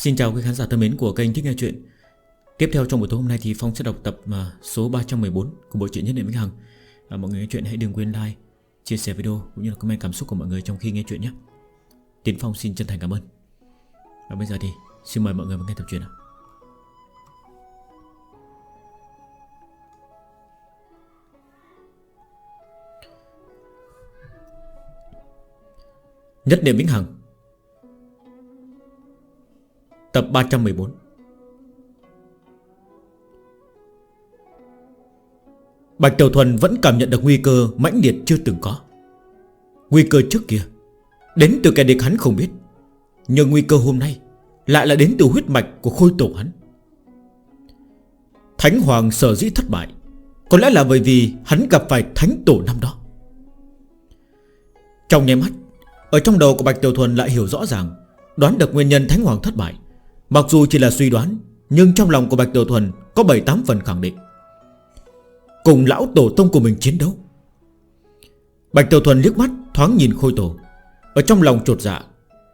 Xin chào quý khán giả thân mến của kênh Thích Nghe Chuyện. Tiếp theo trong buổi tối hôm nay thì Phong sẽ đọc tập à, số 314 của bộ truyện Nhất Niệm Vĩnh Hằng. À, Mọi người nghe chuyện hãy đừng quên like, chia sẻ video cũng như là comment cảm xúc của mọi người trong khi nghe chuyện nhé. Tiến Phong xin chân thành cảm ơn. Và bây giờ thì xin mời mọi người vào nghe tập truyện nào. Nhất Niệm Vĩnh Hằng. Tập 314 Bạch Tiểu Thuần vẫn cảm nhận được nguy cơ mãnh liệt chưa từng có. Nguy cơ trước kia, Đến từ kẻ địch hắn không biết. Nhưng nguy cơ hôm nay Lại là đến từ huyết mạch của khôi tổ hắn. Thánh Hoàng sở dĩ thất bại, Có lẽ là bởi vì hắn gặp phải thánh tổ năm đó. Trong nháy mắt, Ở trong đầu của Bạch Tiểu Thuần lại hiểu rõ ràng, Đoán được nguyên nhân Thánh Hoàng thất bại. Mặc dù chỉ là suy đoán, Nhưng trong lòng của Bạch Tiểu Thuần Có 7-8 phần khẳng định. Cùng lão tổ tông của mình chiến đấu. Bạch Tiểu Thuần liếc mắt, Thoáng nhìn khôi tổ. Ở trong lòng trột dạ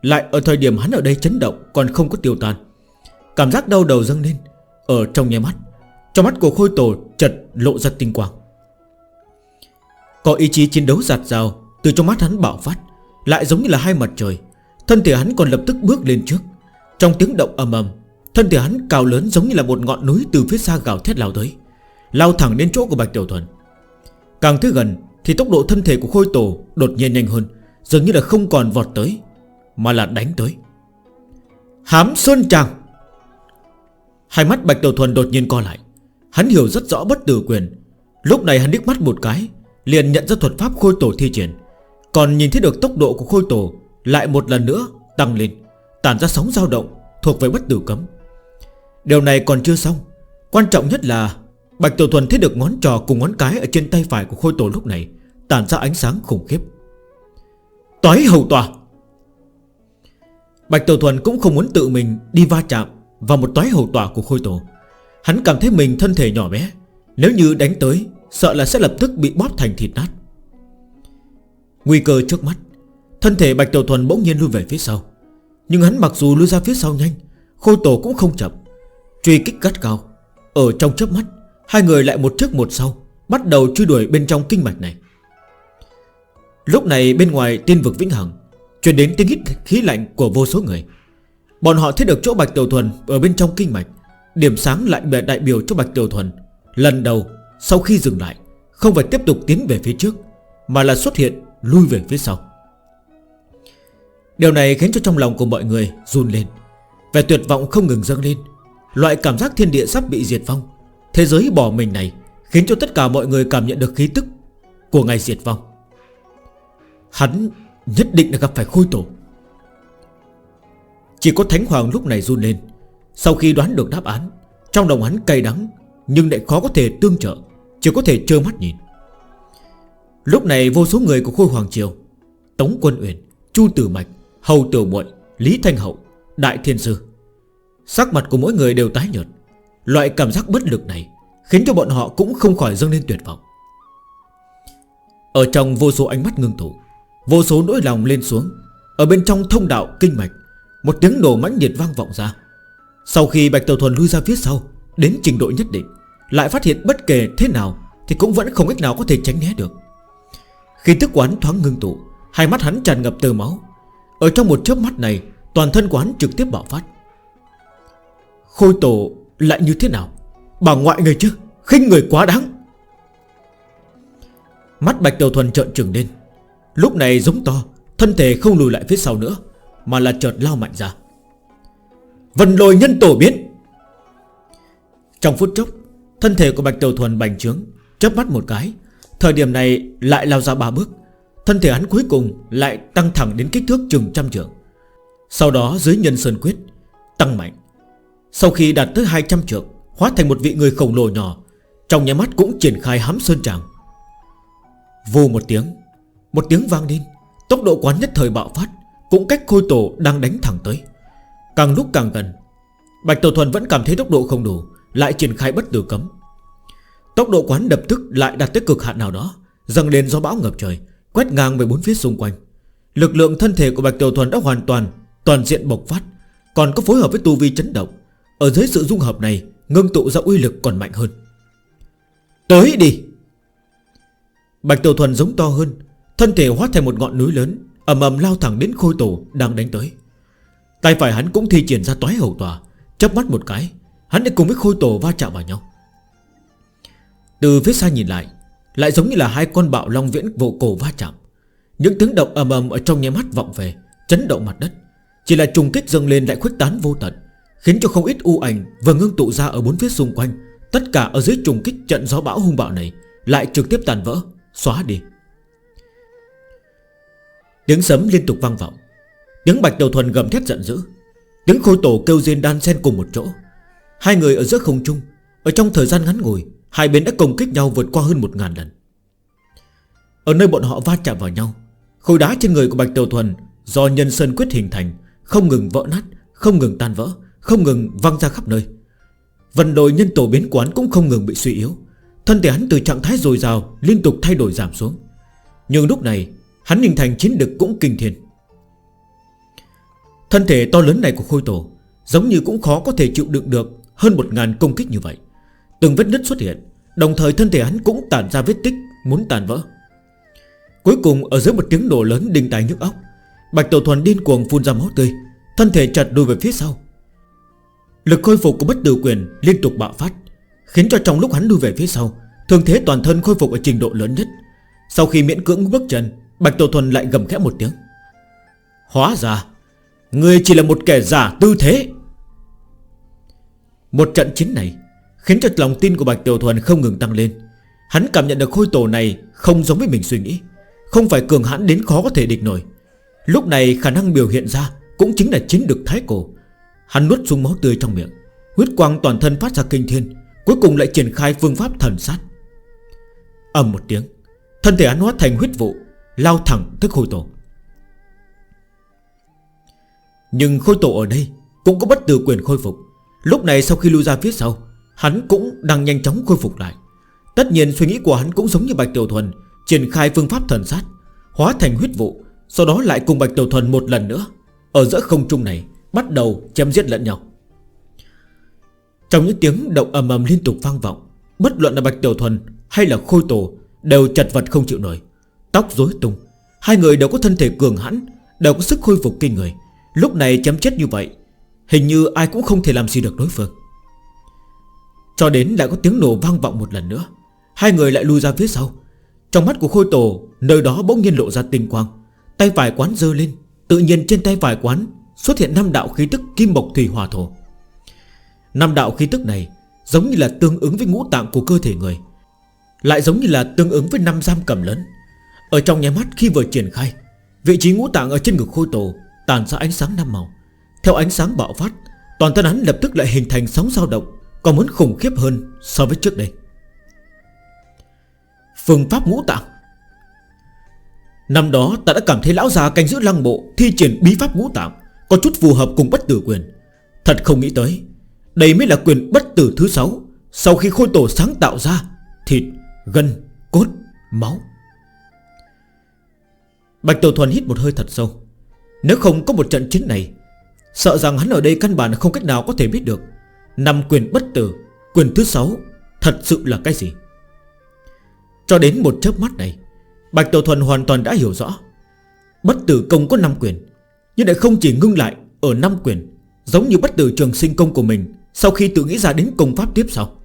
Lại ở thời điểm hắn ở đây chấn động Còn không có tiêu tan. Cảm giác đau đầu dâng lên, Ở trong nhé mắt, Trong mắt của khôi tổ chật lộ ra tinh quang. Có ý chí chiến đấu giạt rào, Từ trong mắt hắn bạo phát, Lại giống như là hai mặt trời, Thân thể hắn còn lập tức bước lên trước. Trong tiếng động ầm ầm, Thân thể hắn cao lớn giống như là một ngọn núi từ phía xa gào thét lao tới, Lao thẳng đến chỗ của Bạch Tiểu Thuần. Càng tới gần thì tốc độ thân thể của Khôi Tổ đột nhiên nhanh hơn, Dường như là không còn vọt tới, Mà là đánh tới. Hám Sơn Tràng. Hai mắt Bạch Tiểu Thuần đột nhiên co lại, Hắn hiểu rất rõ bất tử quyền. Lúc này hắn đích mắt một cái, Liền nhận ra thuật pháp Khôi Tổ thi triển, Còn nhìn thấy được tốc độ của Khôi Tổ Lại một lần nữa tăng lên. Tản ra sóng dao động Thuộc về bất tử cấm. Điều này còn chưa xong. Quan trọng nhất là Bạch Tiểu Thuần thấy được ngón trò cùng ngón cái Ở trên tay phải của khôi tổ lúc này Tản ra ánh sáng khủng khiếp. Tối hầu tòa. Bạch Tiểu Thuần cũng không muốn tự mình đi va chạm Vào một tối hầu tòa của khôi tổ. Hắn cảm thấy mình thân thể nhỏ bé, Nếu như đánh tới, Sợ là sẽ lập tức bị bóp thành thịt nát. Nguy cơ trước mắt, Thân thể Bạch Tiểu Thuần bỗng nhiên lui về phía sau. Nhưng hắn mặc dù lưu ra phía sau nhanh, Khôi tổ cũng không chậm. Truy kích gắt cao Ở trong chớp mắt, Hai người lại một trước một sau, Bắt đầu truy đuổi bên trong kinh mạch này. Lúc này bên ngoài tiên vực vĩnh hằng, Truyền đến tiếng hít khí lạnh của vô số người. Bọn họ thấy được chỗ Bạch Tiểu Thuần Ở bên trong kinh mạch. Điểm sáng lại bè đại biểu cho Bạch Tiểu Thuần. Lần đầu, sau khi dừng lại, Không phải tiếp tục tiến về phía trước, Mà là xuất hiện lui về phía sau. Điều này khiến cho trong lòng của mọi người run lên Vẻ tuyệt vọng không ngừng dâng lên Loại cảm giác thiên địa sắp bị diệt vong Thế giới bỏ mình này Khiến cho tất cả mọi người cảm nhận được khí tức Của ngày diệt vong. Hắn nhất định là gặp phải khôi tổ. Chỉ có Thánh Hoàng lúc này run lên. Sau khi đoán được đáp án, Trong lòng hắn cay đắng Nhưng lại khó có thể tương trợ, Chỉ có thể trơ mắt nhìn. Lúc này vô số người của Khôi Hoàng Triều, Tống Quân Uyển, Chu Tử Mạch Hầu Tiểu muội Lý Thanh Hậu, Đại Thiên Sư. Sắc mặt của mỗi người đều tái nhợt. Loại cảm giác bất lực này Khiến cho bọn họ cũng không khỏi dâng lên tuyệt vọng. Ở trong vô số ánh mắt ngưng thủ Vô số nỗi lòng lên xuống Ở bên trong thông đạo kinh mạch Một tiếng nổ mãnh nhiệt vang vọng ra. Sau khi Bạch Tiểu Thuần lui ra phía sau Đến trình độ nhất định Lại phát hiện bất kể thế nào Thì cũng vẫn không cách nào có thể tránh né được. Khi tức quán thoáng ngưng tụ Hai mắt hắn tràn ngập từ máu ở trong một chớp mắt này, Toàn thân của hắn trực tiếp bạo phát. Khôi tổ lại như thế nào? Bà ngoại người chứ? Khinh người quá đáng. Mắt Bạch Tiểu Thuần trợn trừng lên. Lúc này giống to, Thân thể không lùi lại phía sau nữa, Mà là chợt lao mạnh ra. Vần lồi nhân tổ biến. Trong phút chốc, Thân thể của Bạch Tiểu Thuần bành trướng Chấp mắt một cái, Thời điểm này lại lao ra ba bước Thân thể hắn cuối cùng lại tăng thẳng đến kích thước chừng trăm trượng. Sau đó dưới nhân sơn quyết, Tăng mạnh. Sau khi đạt tới 200 trượng, Hóa thành một vị người khổng lồ nhỏ, Trong nhà mắt cũng triển khai hám sơn tràng. Vù một tiếng Một tiếng vang lên, Tốc độ quán nhất thời bạo phát, Cũng cách khôi tổ đang đánh thẳng tới. Càng lúc càng gần, Bạch Tổ Thuần vẫn cảm thấy tốc độ không đủ, Lại triển khai bất tử cấm. Tốc độ quán đập tức lại đạt tới cực hạn nào đó, Dâng lên do bão ngập trời. Quét ngang về bốn phía xung quanh. Lực lượng thân thể của Bạch Tiểu Thuần đã hoàn toàn Toàn diện bộc phát, Còn có phối hợp với tu vi chấn động. Ở dưới sự dung hợp này, Ngưng tụ ra uy lực còn mạnh hơn. Tới đi! Bạch Tiểu Thuần giống to hơn, Thân thể hóa thành một ngọn núi lớn, ầm ầm lao thẳng đến khôi tổ đang đánh tới. Tay phải hắn cũng thi triển ra toái hầu tòa, chớp mắt một cái, Hắn đã cùng với khôi tổ va chạm vào nhau. Từ phía xa nhìn lại lại giống như là hai con bạo long viễn vô cổ va chạm. Những tiếng động ầm ầm ở trong nháy mắt vọng về, Chấn động mặt đất. Chỉ là trùng kích dâng lên lại khuếch tán vô tận, Khiến cho không ít u ảnh và ngưng tụ ra ở bốn phía xung quanh, Tất cả ở dưới trùng kích trận gió bão hung bạo này, Lại trực tiếp tàn vỡ, Xóa đi. Tiếng sấm liên tục vang vọng. Tiếng bạch đầu thuần gầm thét giận dữ. Tiếng khôi tổ kêu rên đan xen cùng một chỗ. Hai người ở giữa không trung, Ở trong thời gian ngắn ngủi Hai bên đã công kích nhau vượt qua hơn một ngàn lần. Ở nơi bọn họ va chạm vào nhau Khối đá trên người của Bạch Tiểu Thuần Do nhân sơn quyết hình thành Không ngừng vỡ nát, không ngừng tan vỡ Không ngừng văng ra khắp nơi. Vận đồi nhân tổ biến quán cũng không ngừng bị suy yếu. Thân thể hắn từ trạng thái dồi dào Liên tục thay đổi giảm xuống. Nhưng lúc này hắn hình thành chiến lực cũng kinh thiên. Thân thể to lớn này của khôi tổ Giống như cũng khó có thể chịu đựng được Hơn một ngàn công kích như vậy. Từng vết nứt xuất hiện, Đồng thời thân thể hắn cũng tản ra vết tích Muốn tàn vỡ. Cuối cùng, ở dưới một tiếng nổ lớn đinh tai nhức óc, Bạch Tổ Thuần điên cuồng phun ra máu tươi, Thân thể chặt đuôi về phía sau. Lực khôi phục của bất tử quyền liên tục bạo phát, Khiến cho trong lúc hắn đuôi về phía sau Thường thế toàn thân khôi phục ở trình độ lớn nhất. Sau khi miễn cưỡng bước chân, Bạch Tổ Thuần lại gầm khẽ một tiếng. Hóa ra Người chỉ là một kẻ giả tư thế. Một trận chiến này Khiến cho lòng tin của Bạch Tiểu Thuần không ngừng tăng lên. Hắn cảm nhận được khôi tổ này Không giống với mình suy nghĩ, Không phải cường hãn đến khó có thể địch nổi. Lúc này khả năng biểu hiện ra Cũng chính là chiến được thái cổ. Hắn nuốt xuống máu tươi trong miệng, Huyết quang toàn thân phát ra kinh thiên, Cuối cùng lại triển khai phương pháp thần sát. Ầm một tiếng, Thân thể hắn hóa thành huyết vụ, Lao thẳng tới khôi tổ. Nhưng khôi tổ ở đây Cũng có bất tử quyền khôi phục. Lúc này sau khi lưu ra phía sau Hắn cũng đang nhanh chóng khôi phục lại. Tất nhiên suy nghĩ của hắn cũng giống như Bạch Tiểu Thuần, Triển khai phương pháp thần sát, Hóa thành huyết vụ, Sau đó lại cùng Bạch Tiểu Thuần một lần nữa, Ở giữa không trung này, Bắt đầu chém giết lẫn nhau. Trong những tiếng động ầm ầm liên tục vang vọng, Bất luận là Bạch Tiểu Thuần hay là Khôi Tổ Đều chật vật không chịu nổi, Tóc rối tung. Hai người đều có thân thể cường hãn, Đều có sức khôi phục kinh người. Lúc này chém chết như vậy, Hình như ai cũng không thể làm gì được đối phương. Cho đến lại có tiếng nổ vang vọng một lần nữa. Hai người lại lùi ra phía sau. Trong mắt của khôi tổ, Nơi đó bỗng nhiên lộ ra tinh quang. Tay phải quán dơ lên, Tự nhiên trên tay phải quán Xuất hiện năm đạo khí tức kim mộc thủy hỏa thổ. Năm đạo khí tức này Giống như là tương ứng với ngũ tạng của cơ thể người, Lại giống như là tương ứng với năm giam cầm lớn. Ở trong nháy mắt khi vừa triển khai, Vị trí ngũ tạng ở trên ngực khôi tổ Tàn ra ánh sáng năm màu. Theo ánh sáng bạo phát, Toàn thân hắn lập tức lại hình thành sóng dao động còn muốn khủng khiếp hơn so với trước đây? Phương pháp ngũ tạng. Năm đó ta đã cảm thấy lão già canh giữ lăng bộ Thi triển bí pháp ngũ tạng Có chút phù hợp cùng bất tử quyền. Thật không nghĩ tới Đây mới là quyền bất tử thứ 6 Sau khi khôi tổ sáng tạo ra Thịt, gân, cốt, máu. Bạch Tiểu Thuần hít một hơi thật sâu. Nếu không có một trận chiến này Sợ rằng hắn ở đây căn bản không cách nào có thể biết được. Năm quyền bất tử, Quyền thứ sáu Thật sự là cái gì? Cho đến một chớp mắt này, Bạch Tiểu Thuần hoàn toàn đã hiểu rõ. Bất tử công có 5 quyền, Nhưng lại không chỉ ngưng lại ở 5 quyền, Giống như bất tử trường sinh công của mình Sau khi tự nghĩ ra đến công pháp tiếp sau.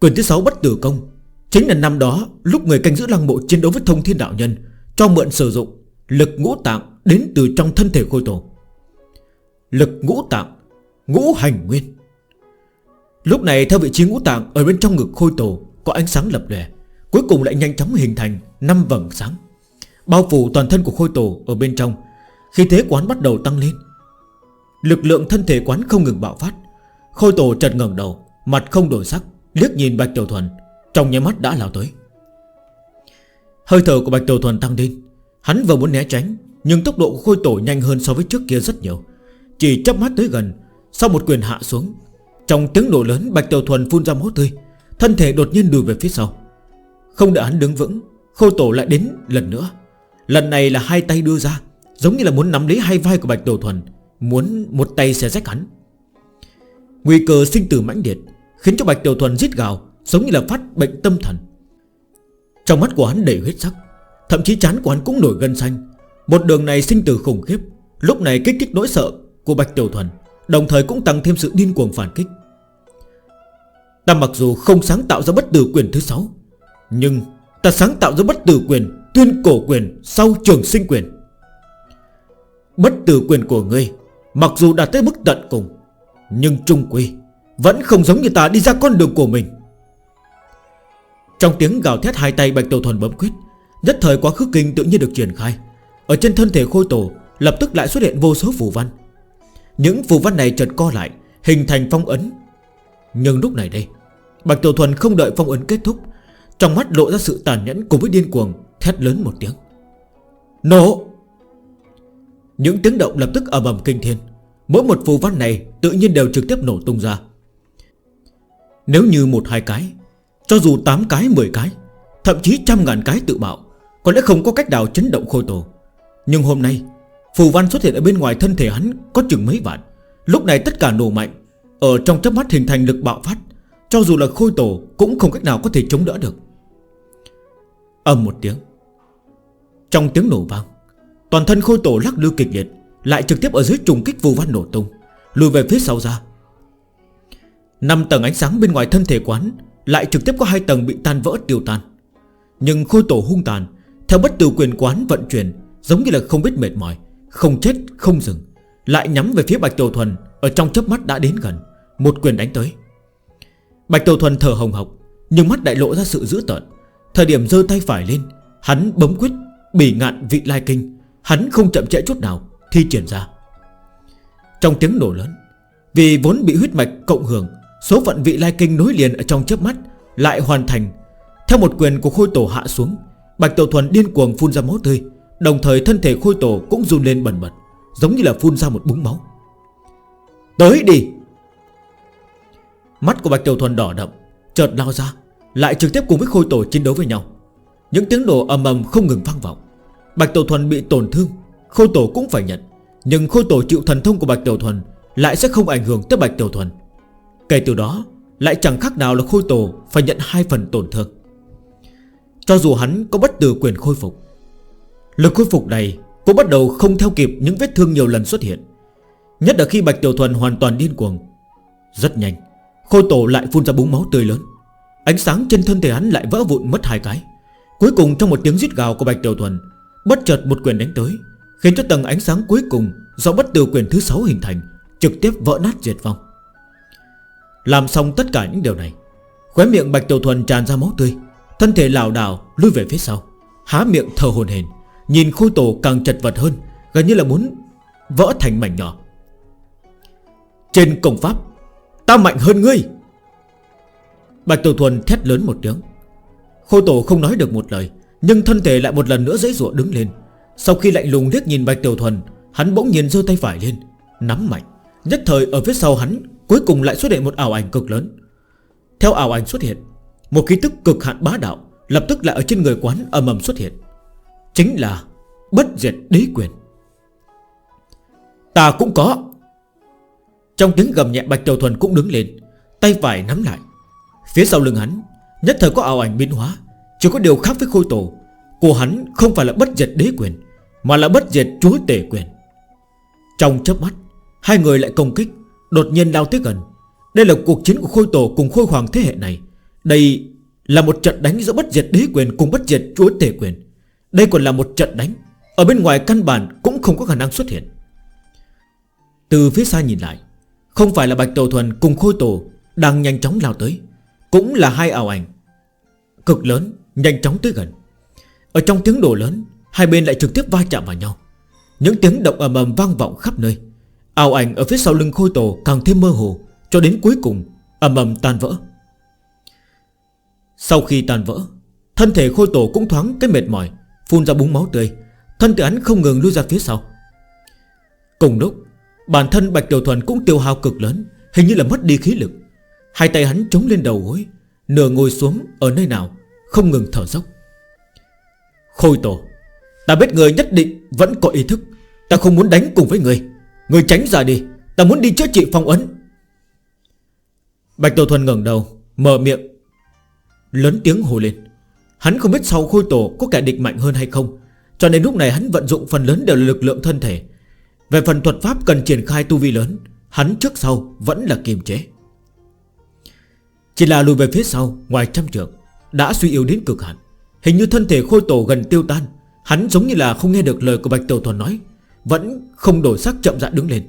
Quyền thứ 6 bất tử công Chính là năm đó lúc người canh giữ lăng mộ chiến đấu với thông thiên đạo nhân, Cho mượn sử dụng lực ngũ tạng đến từ trong thân thể khôi tổ. Lực ngũ tạng, Ngũ hành nguyên. Lúc này theo vị trí ngũ tạng Ở bên trong ngực khôi tổ, có ánh sáng lập lè Cuối cùng lại nhanh chóng hình thành 5 vầng sáng, Bao phủ toàn thân của khôi tổ ở bên trong. Khi thế quán bắt đầu tăng lên. Lực lượng thân thể quán không ngừng bạo phát. Khôi tổ chật ngẩng đầu, Mặt không đổi sắc, Liếc nhìn Bạch Tiểu Thuần, Trong nháy mắt đã lao tới. Hơi thở của Bạch Tiểu Thuần tăng lên. Hắn vừa muốn né tránh, Nhưng tốc độ của khôi tổ nhanh hơn so với trước kia rất nhiều. Chỉ chấp mắt tới gần, Sau một quyền hạ xuống trong tiếng nổ lớn, Bạch Tiểu Thuần phun ra máu tươi. Thân thể đột nhiên lùi về phía sau. Không đợi hắn đứng vững Khô tổ lại đến lần nữa. Lần này là hai tay đưa ra, Giống như là muốn nắm lấy hai vai của Bạch Tiểu Thuần, Muốn một tay xé rách hắn. Nguy cơ sinh tử mãnh liệt, Khiến cho Bạch Tiểu Thuần giết gào, Giống như là phát bệnh tâm thần. Trong mắt của hắn đầy huyết sắc, Thậm chí chán của hắn cũng nổi gân xanh. Một đường này sinh tử khủng khiếp, Lúc này kích thích nỗi sợ của Bạch Tiểu Thuần. Đồng thời cũng tăng thêm sự điên cuồng phản kích. Ta mặc dù không sáng tạo ra bất tử quyền thứ 6 Nhưng ta sáng tạo ra bất tử quyền, Tuyên cổ quyền sau trường sinh quyền. Bất tử quyền của ngươi, Mặc dù đạt tới mức tận cùng, Nhưng trung quy Vẫn không giống như ta đi ra con đường của mình. Trong tiếng gào thét hai tay Bạch Tổ Thuần bấm quyết Nhất thời quá khứ kinh tự nhiên được triển khai. Ở trên thân thể khôi tổ, Lập tức lại xuất hiện vô số phù văn. Những phù văn này chợt co lại, Hình thành phong ấn. Nhưng lúc này đây, Bạch Tiểu Thuần không đợi phong ấn kết thúc, Trong mắt lộ ra sự tàn nhẫn cùng với điên cuồng, Thét lớn một tiếng. Nổ! Những tiếng động lập tức ầm ầm kinh thiên. Mỗi một phù văn này tự nhiên đều trực tiếp nổ tung ra. Nếu như một hai cái, Cho dù 8 cái 10 cái, Thậm chí trăm ngàn cái tự bạo, Có lẽ không có cách nào chấn động khôi tổ Nhưng hôm nay Phù văn xuất hiện ở bên ngoài thân thể hắn Có chừng mấy vạn. Lúc này tất cả nổ mạnh, Ở trong chớp mắt hình thành lực bạo phát. Cho dù là khôi tổ cũng không cách nào có thể chống đỡ được. Âm một tiếng. Trong tiếng nổ vang, Toàn thân khôi tổ lắc lư kịch liệt, Lại trực tiếp ở dưới trùng kích phù văn nổ tung, Lùi về phía sau ra. Năm tầng ánh sáng bên ngoài thân thể quán Lại trực tiếp có hai tầng bị tan vỡ tiêu tan. Nhưng khôi tổ hung tàn, Theo bất tử quyền quán vận chuyển, Giống như là không biết mệt mỏi. Không chết, không dừng, Lại nhắm về phía Bạch Tiểu Thuần, Ở trong chớp mắt đã đến gần, Một quyền đánh tới. Bạch Tiểu Thuần thở hồng hộc, Nhưng mắt đại lộ ra sự dữ tợn. Thời điểm dơ tay phải lên, Hắn bấm quyết, bỉ ngạn vị lai kinh, Hắn không chậm trễ chút nào, Thi triển ra. Trong tiếng nổ lớn, Vì vốn bị huyết mạch cộng hưởng, Số phận vị lai kinh nối liền ở trong chớp mắt Lại hoàn thành. Theo một quyền của khôi tổ hạ xuống, Bạch Tiểu Thuần điên cuồng phun ra máu tươi Đồng thời thân thể khôi tổ cũng run lên bẩn bật, Giống như là phun ra một búng máu. Tới đi! Mắt của Bạch Tiểu Thuần đỏ đậm, Chợt lao ra, Lại trực tiếp cùng với khôi tổ chiến đấu với nhau. Những tiếng nổ ầm ầm không ngừng vang vọng. Bạch Tiểu Thuần bị tổn thương, Khôi tổ cũng phải nhận. Nhưng khôi tổ chịu thần thông của Bạch Tiểu Thuần Lại sẽ không ảnh hưởng tới Bạch Tiểu Thuần. Kể từ đó, Lại chẳng khác nào là khôi tổ phải nhận hai phần tổn thương. Cho dù hắn có bất tử quyền khôi phục Lực khôi phục này cũng bắt đầu không theo kịp những vết thương nhiều lần xuất hiện. Nhất là khi Bạch Tiểu Thuần hoàn toàn điên cuồng. Rất nhanh, Khôi tổ lại phun ra búng máu tươi lớn. Ánh sáng trên thân thể hắn lại vỡ vụn mất hai cái. Cuối cùng trong một tiếng giết gào của Bạch Tiểu Thuần, Bất chợt một quyền đánh tới, Khiến cho tầng ánh sáng cuối cùng Do bất tử quyền thứ 6 hình thành, Trực tiếp vỡ nát diệt vong. Làm xong tất cả những điều này, Khóe miệng Bạch Tiểu Thuần tràn ra máu tươi, Thân thể lào đảo lui về phía sau, Há miệng thở hồn hền Nhìn khôi tổ càng chật vật hơn, Gần như là muốn vỡ thành mảnh nhỏ. Trên công pháp, Ta mạnh hơn ngươi. Bạch Tiểu Thuần thét lớn một tiếng. Khôi tổ không nói được một lời, Nhưng thân thể lại một lần nữa dễ dụa đứng lên. Sau khi lạnh lùng liếc nhìn Bạch Tiểu Thuần, Hắn bỗng nhiên giơ tay phải lên, Nắm mạnh. Nhất thời, ở phía sau hắn, Cuối cùng lại xuất hiện một ảo ảnh cực lớn. Theo ảo ảnh xuất hiện, Một ký tức cực hạn bá đạo Lập tức lại ở trên người quán ầm ầm xuất hiện. Chính là bất diệt đế quyền. Ta cũng có. Trong tiếng gầm nhẹ, Bạch Tiểu Thuần cũng đứng lên, Tay phải nắm lại. Phía sau lưng hắn, Nhất thời có ảo ảnh biến hóa, Chỉ có điều khác với khôi tổ. Của hắn không phải là bất diệt đế quyền, Mà là bất diệt chúa tể quyền. Trong chớp mắt, Hai người lại công kích, Đột nhiên lao tới gần. Đây là cuộc chiến của khôi tổ cùng khôi hoàng thế hệ này. Đây là một trận đánh giữa bất diệt đế quyền cùng bất diệt chúa tể quyền. Đây còn là một trận đánh. Ở bên ngoài căn bản cũng không có khả năng xuất hiện. Từ phía xa nhìn lại, Không phải là Bạch Tàu Thuần cùng Khôi Tổ Đang nhanh chóng lao tới, Cũng là hai ảo ảnh. Cực lớn, nhanh chóng tới gần. Ở trong tiếng đổ lớn, Hai bên lại trực tiếp va chạm vào nhau. Những tiếng động ầm ầm vang vọng khắp nơi. Ảo ảnh ở phía sau lưng Khôi Tổ càng thêm mơ hồ, Cho đến cuối cùng ầm ầm tan vỡ. Sau khi tan vỡ, Thân thể khôi tổ cũng thoáng cái mệt mỏi. Phun ra búng máu tươi. Thân thể hắn không ngừng lui ra phía sau. Cùng lúc, Bản thân Bạch Tiểu Thuần cũng tiêu hao cực lớn, Hình như là mất đi khí lực. Hai tay hắn chống lên đầu gối, Nửa ngồi xuống ở nơi nào, Không ngừng thở dốc. Khôi tổ, Ta biết người nhất định vẫn có ý thức. Ta không muốn đánh cùng với người. Người tránh ra đi, Ta muốn đi chữa trị phong ấn. Bạch Tiểu Thuần ngẩng đầu, Mở miệng, Lớn tiếng hồ lên. Hắn không biết sau khôi tổ có kẻ địch mạnh hơn hay không, Cho nên lúc này hắn vận dụng phần lớn đều là lực lượng thân thể. Về phần thuật pháp cần triển khai tu vi lớn, Hắn trước sau vẫn là kiềm chế. Chỉ là lùi về phía sau, ngoài trăm trường Đã suy yếu đến cực hạn. Hình như thân thể khôi tổ gần tiêu tan, Hắn giống như là không nghe được lời của Bạch Tiểu Thuần nói, Vẫn không đổi sắc chậm rãi đứng lên.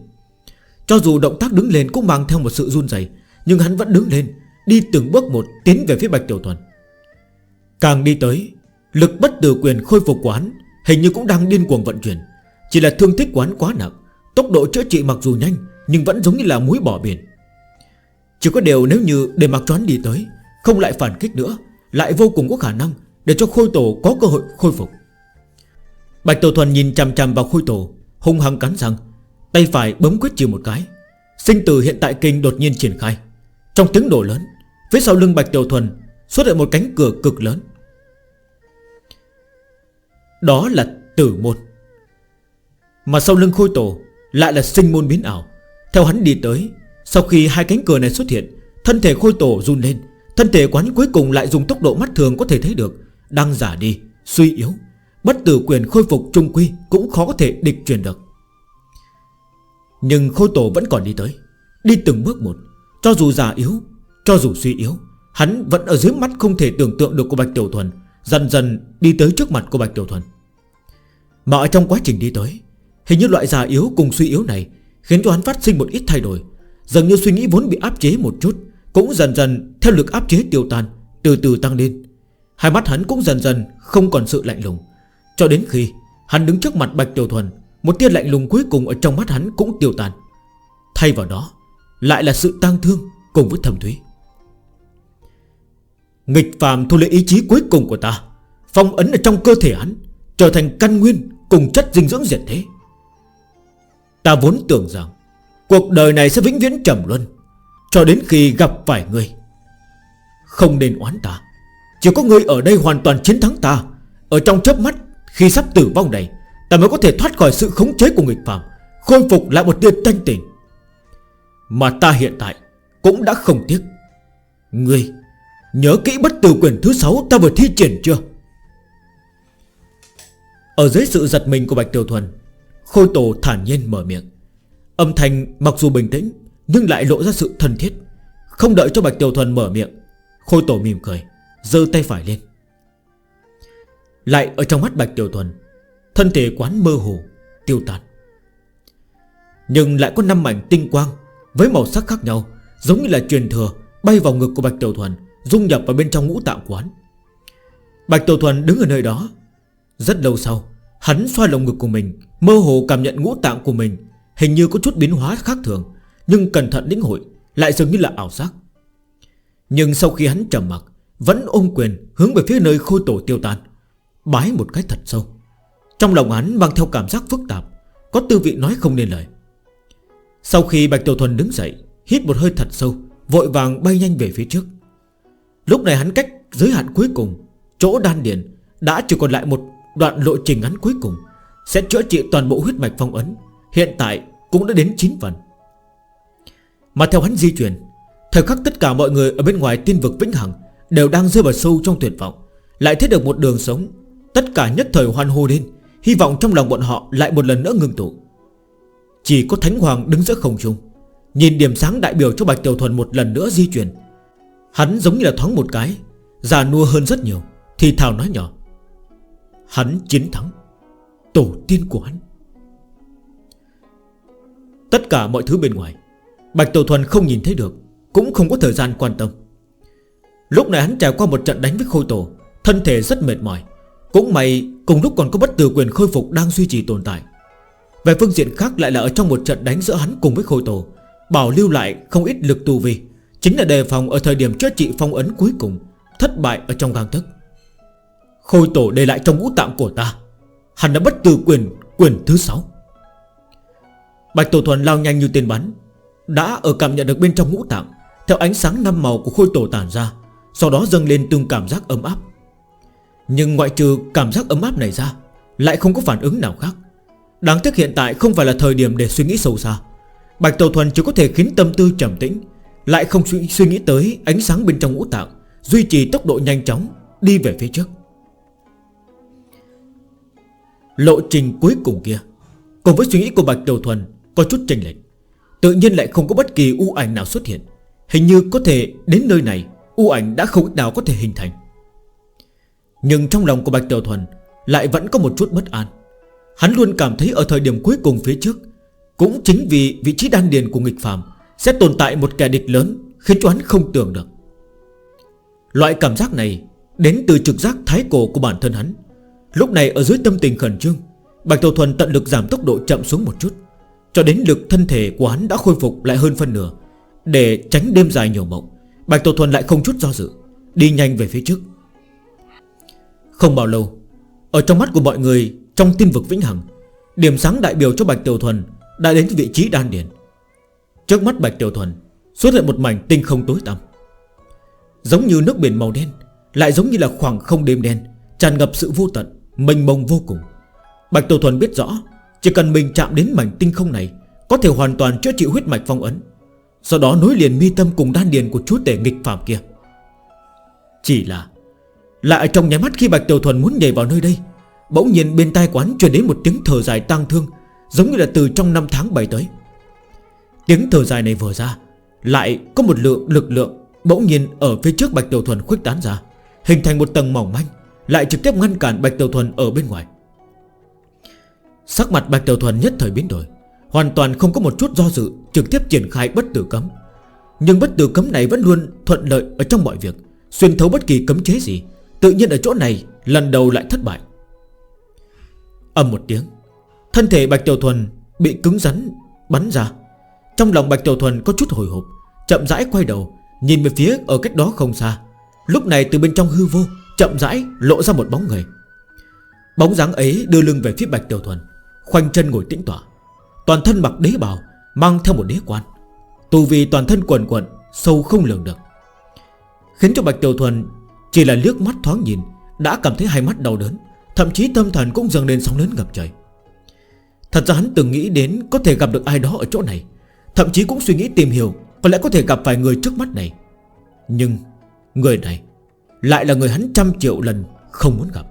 Cho dù động tác đứng lên cũng mang theo một sự run dày Nhưng hắn vẫn đứng lên, Đi từng bước một tiến về phía Bạch Tiểu Thuần. Càng đi tới, Lực bất tử quyền khôi phục quán Hình như cũng đang điên cuồng vận chuyển. Chỉ là thương tích quán quá nặng, Tốc độ chữa trị mặc dù nhanh, Nhưng vẫn giống như là muối bỏ biển. Chỉ có điều nếu như để mặc choán đi tới, Không lại phản kích nữa, Lại vô cùng có khả năng Để cho khôi tổ có cơ hội khôi phục. Bạch Tổ Thuần nhìn chằm chằm vào khôi tổ, Hung hăng cắn răng, Tay phải bấm quyết trừ một cái. Sinh tử hiện tại kinh đột nhiên triển khai. Trong tiếng đổ lớn, Phía sau lưng Bạch Tiểu Thuần Xuất hiện một cánh cửa cực lớn. Đó là tử môn. Mà sau lưng khôi tổ Lại là sinh môn biến ảo. Theo hắn đi tới Sau khi hai cánh cửa này xuất hiện Thân thể khôi tổ run lên. Thân thể quán cuối cùng lại dùng tốc độ mắt thường có thể thấy được. Đang giả đi, suy yếu. Bất tử quyền khôi phục trung quy Cũng khó có thể địch truyền được. Nhưng khôi tổ vẫn còn đi tới. Đi từng bước một. Cho dù già yếu Cho dù suy yếu Hắn vẫn ở dưới mắt không thể tưởng tượng được của Bạch Tiểu Thuần, Dần dần đi tới trước mặt của Bạch Tiểu Thuần. Mà ở trong quá trình đi tới, Hình như loại già yếu cùng suy yếu này Khiến cho hắn phát sinh một ít thay đổi. Dường như suy nghĩ vốn bị áp chế một chút, Cũng dần dần theo lực áp chế tiêu tan, Từ từ tăng lên. Hai mắt hắn cũng dần dần không còn sự lạnh lùng. Cho đến khi hắn đứng trước mặt Bạch Tiểu Thuần, Một tia lạnh lùng cuối cùng ở trong mắt hắn cũng tiêu tan. Thay vào đó, Lại là sự tăng thương cùng với thầm thúy. Nghịch phàm thu lấy ý chí cuối cùng của ta, Phong ấn ở trong cơ thể hắn, Trở thành căn nguyên cùng chất dinh dưỡng diệt thế. Ta vốn tưởng rằng Cuộc đời này sẽ vĩnh viễn trầm luân, Cho đến khi gặp phải người Không nên oán ta, Chỉ có người ở đây hoàn toàn chiến thắng ta. Ở trong chớp mắt, Khi sắp tử vong này, Ta mới có thể thoát khỏi sự khống chế của nghịch phạm Khôi phục lại một tia thanh tình Mà ta hiện tại Cũng đã không tiếc. Ngươi Nhớ kỹ bất tử quyền thứ 6 ta vừa thi triển chưa? Ở dưới sự giật mình của Bạch Tiểu Thuần, Khôi Tổ thản nhiên mở miệng. Âm thanh mặc dù bình tĩnh, Nhưng lại lộ ra sự thân thiết. Không đợi cho Bạch Tiểu Thuần mở miệng, Khôi Tổ mỉm cười Dơ tay phải lên. Lại ở trong mắt Bạch Tiểu Thuần, Thân thể quán mơ hồ, Tiêu tan Nhưng lại có năm mảnh tinh quang Với màu sắc khác nhau, Giống như là truyền thừa Bay vào ngực của Bạch Tiểu Thuần. Dung nhập vào bên trong ngũ tạng quán. Bạch tổ Thuần đứng ở nơi đó. Rất lâu sau, Hắn xoa lồng ngực của mình, Mơ hồ cảm nhận ngũ tạng của mình Hình như có chút biến hóa khác thường, Nhưng cẩn thận lĩnh hội Lại dường như là ảo giác. Nhưng sau khi hắn trầm mặc, Vẫn ôm quyền hướng về phía nơi khôi tổ tiêu tan Bái một cái thật sâu. Trong lòng hắn mang theo cảm giác phức tạp, Có tư vị nói không nên lời. Sau khi Bạch Tiểu Thuần đứng dậy, Hít một hơi thật sâu, Vội vàng bay nhanh về phía trước. Lúc này hắn cách giới hạn cuối cùng, Chỗ đan điền Đã chỉ còn lại một đoạn lộ trình ngắn cuối cùng, Sẽ chữa trị toàn bộ huyết mạch phong ấn, Hiện tại cũng đã đến 9 phần. Mà theo hắn di chuyển Thời khắc tất cả mọi người ở bên ngoài tiên vực vĩnh hằng Đều đang rơi vào sâu trong tuyệt vọng, Lại thấy được một đường sống, Tất cả nhất thời hoan hô lên, Hy vọng trong lòng bọn họ lại một lần nữa ngừng tụ. Chỉ có Thánh Hoàng đứng giữa không trung, Nhìn điểm sáng đại biểu cho Bạch Tiểu Thuần một lần nữa di chuyển Hắn giống như là thoáng một cái, Già nua hơn rất nhiều, Thì Thảo nói nhỏ. Hắn chiến thắng, Tổ tiên của hắn. Tất cả mọi thứ bên ngoài, Bạch Tổ Thuần không nhìn thấy được, Cũng không có thời gian quan tâm. Lúc này hắn trải qua một trận đánh với khôi tổ, Thân thể rất mệt mỏi, Cũng may cùng lúc còn có bất tử quyền khôi phục Đang duy trì tồn tại. Về phương diện khác lại là ở trong một trận đánh giữa hắn cùng với khôi tổ, Bảo lưu lại không ít lực tù vi. Chính là đề phòng ở thời điểm chữa trị phong ấn cuối cùng, Thất bại ở trong gang thức Khôi tổ để lại trong ngũ tạng của ta Hắn đã bất tử quyền Quyền thứ 6 Bạch Tổ Thuần lao nhanh như tên bắn, Đã ở cảm nhận được bên trong ngũ tạng, Theo ánh sáng năm màu của khôi tổ tản ra, Sau đó dâng lên từng cảm giác ấm áp. Nhưng ngoại trừ cảm giác ấm áp này ra, Lại không có phản ứng nào khác. Đáng tiếc hiện tại không phải là thời điểm để suy nghĩ sâu xa. Bạch Tổ Thuần chỉ có thể khiến tâm tư trầm tĩnh lại không suy, suy nghĩ tới ánh sáng bên trong ngũ tạng Duy trì tốc độ nhanh chóng Đi về phía trước. Lộ trình cuối cùng kia. Cùng với suy nghĩ của Bạch tiểu Thuần Có chút chênh lệch. Tự nhiên lại không có bất kỳ u ảnh nào xuất hiện. Hình như có thể đến nơi này U ảnh đã không nào có thể hình thành. Nhưng trong lòng của Bạch Tiểu Thuần Lại vẫn có một chút bất an. Hắn luôn cảm thấy ở thời điểm cuối cùng phía trước Cũng chính vì vị trí đan điền của nghịch phạm sẽ tồn tại một kẻ địch lớn Khiến cho hắn không tưởng được. Loại cảm giác này Đến từ trực giác thái cổ của bản thân hắn. Lúc này ở dưới tâm tình khẩn trương, Bạch Tổ Thuần tận lực giảm tốc độ chậm xuống một chút, Cho đến lực thân thể của hắn đã khôi phục lại hơn phân nửa. Để tránh đêm dài nhiều mộng, Bạch Tổ Thuần lại không chút do dự, Đi nhanh về phía trước. Không bao lâu, Ở trong mắt của mọi người, Trong tiên vực vĩnh hằng, Điểm sáng đại biểu cho Bạch Tiểu Thuần Đã đến vị trí đan điển Trước mắt Bạch Tiểu Thuần Xuất hiện một mảnh tinh không tối tăm. Giống như nước biển màu đen Lại giống như là khoảng không đêm đen Tràn ngập sự vô tận, mênh mông vô cùng. Bạch Tiểu Thuần biết rõ Chỉ cần mình chạm đến mảnh tinh không này Có thể hoàn toàn chữa trị huyết mạch phong ấn. Sau đó nối liền mi tâm cùng đan điền của chúa tể nghịch phạm kia. Chỉ là Lại trong nháy mắt khi Bạch Tiểu Thuần muốn nhảy vào nơi đây Bỗng nhiên bên tai quán truyền đến một tiếng thở dài tang thương Giống như là từ trong năm tháng 7 tới. Tiếng thở dài này vừa ra, Lại có một lượng lực lượng Bỗng nhiên ở phía trước Bạch Tiểu Thuần khuếch tán ra, Hình thành một tầng mỏng manh, Lại trực tiếp ngăn cản Bạch Tiểu Thuần ở bên ngoài. Sắc mặt Bạch Tiểu Thuần nhất thời biến đổi, Hoàn toàn không có một chút do dự, Trực tiếp triển khai bất tử cấm. Nhưng bất tử cấm này vẫn luôn thuận lợi Ở trong mọi việc, Xuyên thấu bất kỳ cấm chế gì, Tự nhiên ở chỗ này lần đầu lại thất bại. Âm một tiếng, Thân thể Bạch Tiểu Thuần bị cứng rắn bắn ra. Trong lòng Bạch Tiểu Thuần có chút hồi hộp, Chậm rãi quay đầu, Nhìn về phía ở cách đó không xa. Lúc này từ bên trong hư vô, Chậm rãi lộ ra một bóng người. Bóng dáng ấy đưa lưng về phía Bạch Tiểu Thuần, Khoanh chân ngồi tĩnh tỏa Toàn thân mặc đế bào, Mang theo một đế quan. Tù vì toàn thân quần quần Sâu không lường được. Khiến cho Bạch Tiểu Thuần Chỉ là liếc mắt thoáng nhìn, Đã cảm thấy hai mắt đau đớn, Thậm chí tâm thần cũng dần lên sóng lớn ngập trời. Thật ra hắn từng nghĩ đến Có thể gặp được ai đó ở chỗ này. Thậm chí cũng suy nghĩ tìm hiểu Có lẽ có thể gặp vài người trước mắt này. Nhưng người này Lại là người hắn trăm triệu lần không muốn gặp.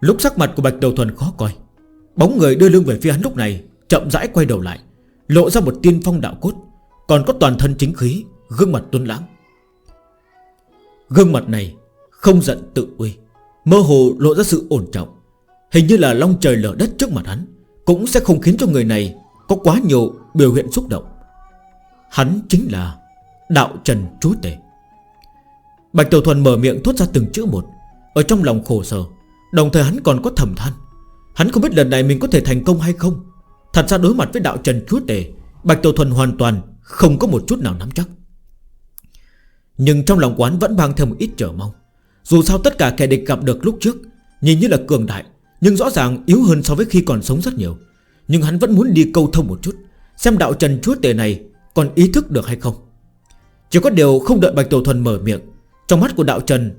Lúc sắc mặt của Bạch Đầu Thuần khó coi, Bóng người đưa lưng về phía hắn lúc này Chậm rãi quay đầu lại, Lộ ra một tiên phong đạo cốt, Còn có toàn thân chính khí, Gương mặt tuân lãng. Gương mặt này không giận tự uy, Mơ hồ lộ ra sự ổn trọng, Hình như là long trời lở đất trước mặt hắn. Cũng sẽ không khiến cho người này Có quá nhiều biểu hiện xúc động. Hắn chính là Đạo Trần Chúa Tể. Bạch Tiểu Thuần mở miệng thốt ra từng chữ một, Ở trong lòng khổ sở, Đồng thời hắn còn có thầm than. Hắn không biết lần này mình có thể thành công hay không. Thật ra đối mặt với đạo Trần Chúa Tể, Bạch Tiểu Thuần hoàn toàn không có một chút nào nắm chắc. Nhưng trong lòng quán vẫn mang theo một ít trở mong. Dù sao tất cả kẻ địch gặp được lúc trước, Nhìn như là cường đại nhưng rõ ràng yếu hơn so với khi còn sống rất nhiều. Nhưng hắn vẫn muốn đi câu thông một chút, Xem đạo trần chúa tể này còn ý thức được hay không. Chỉ có điều không đợi Bạch Tổ Thuần mở miệng, Trong mắt của đạo trần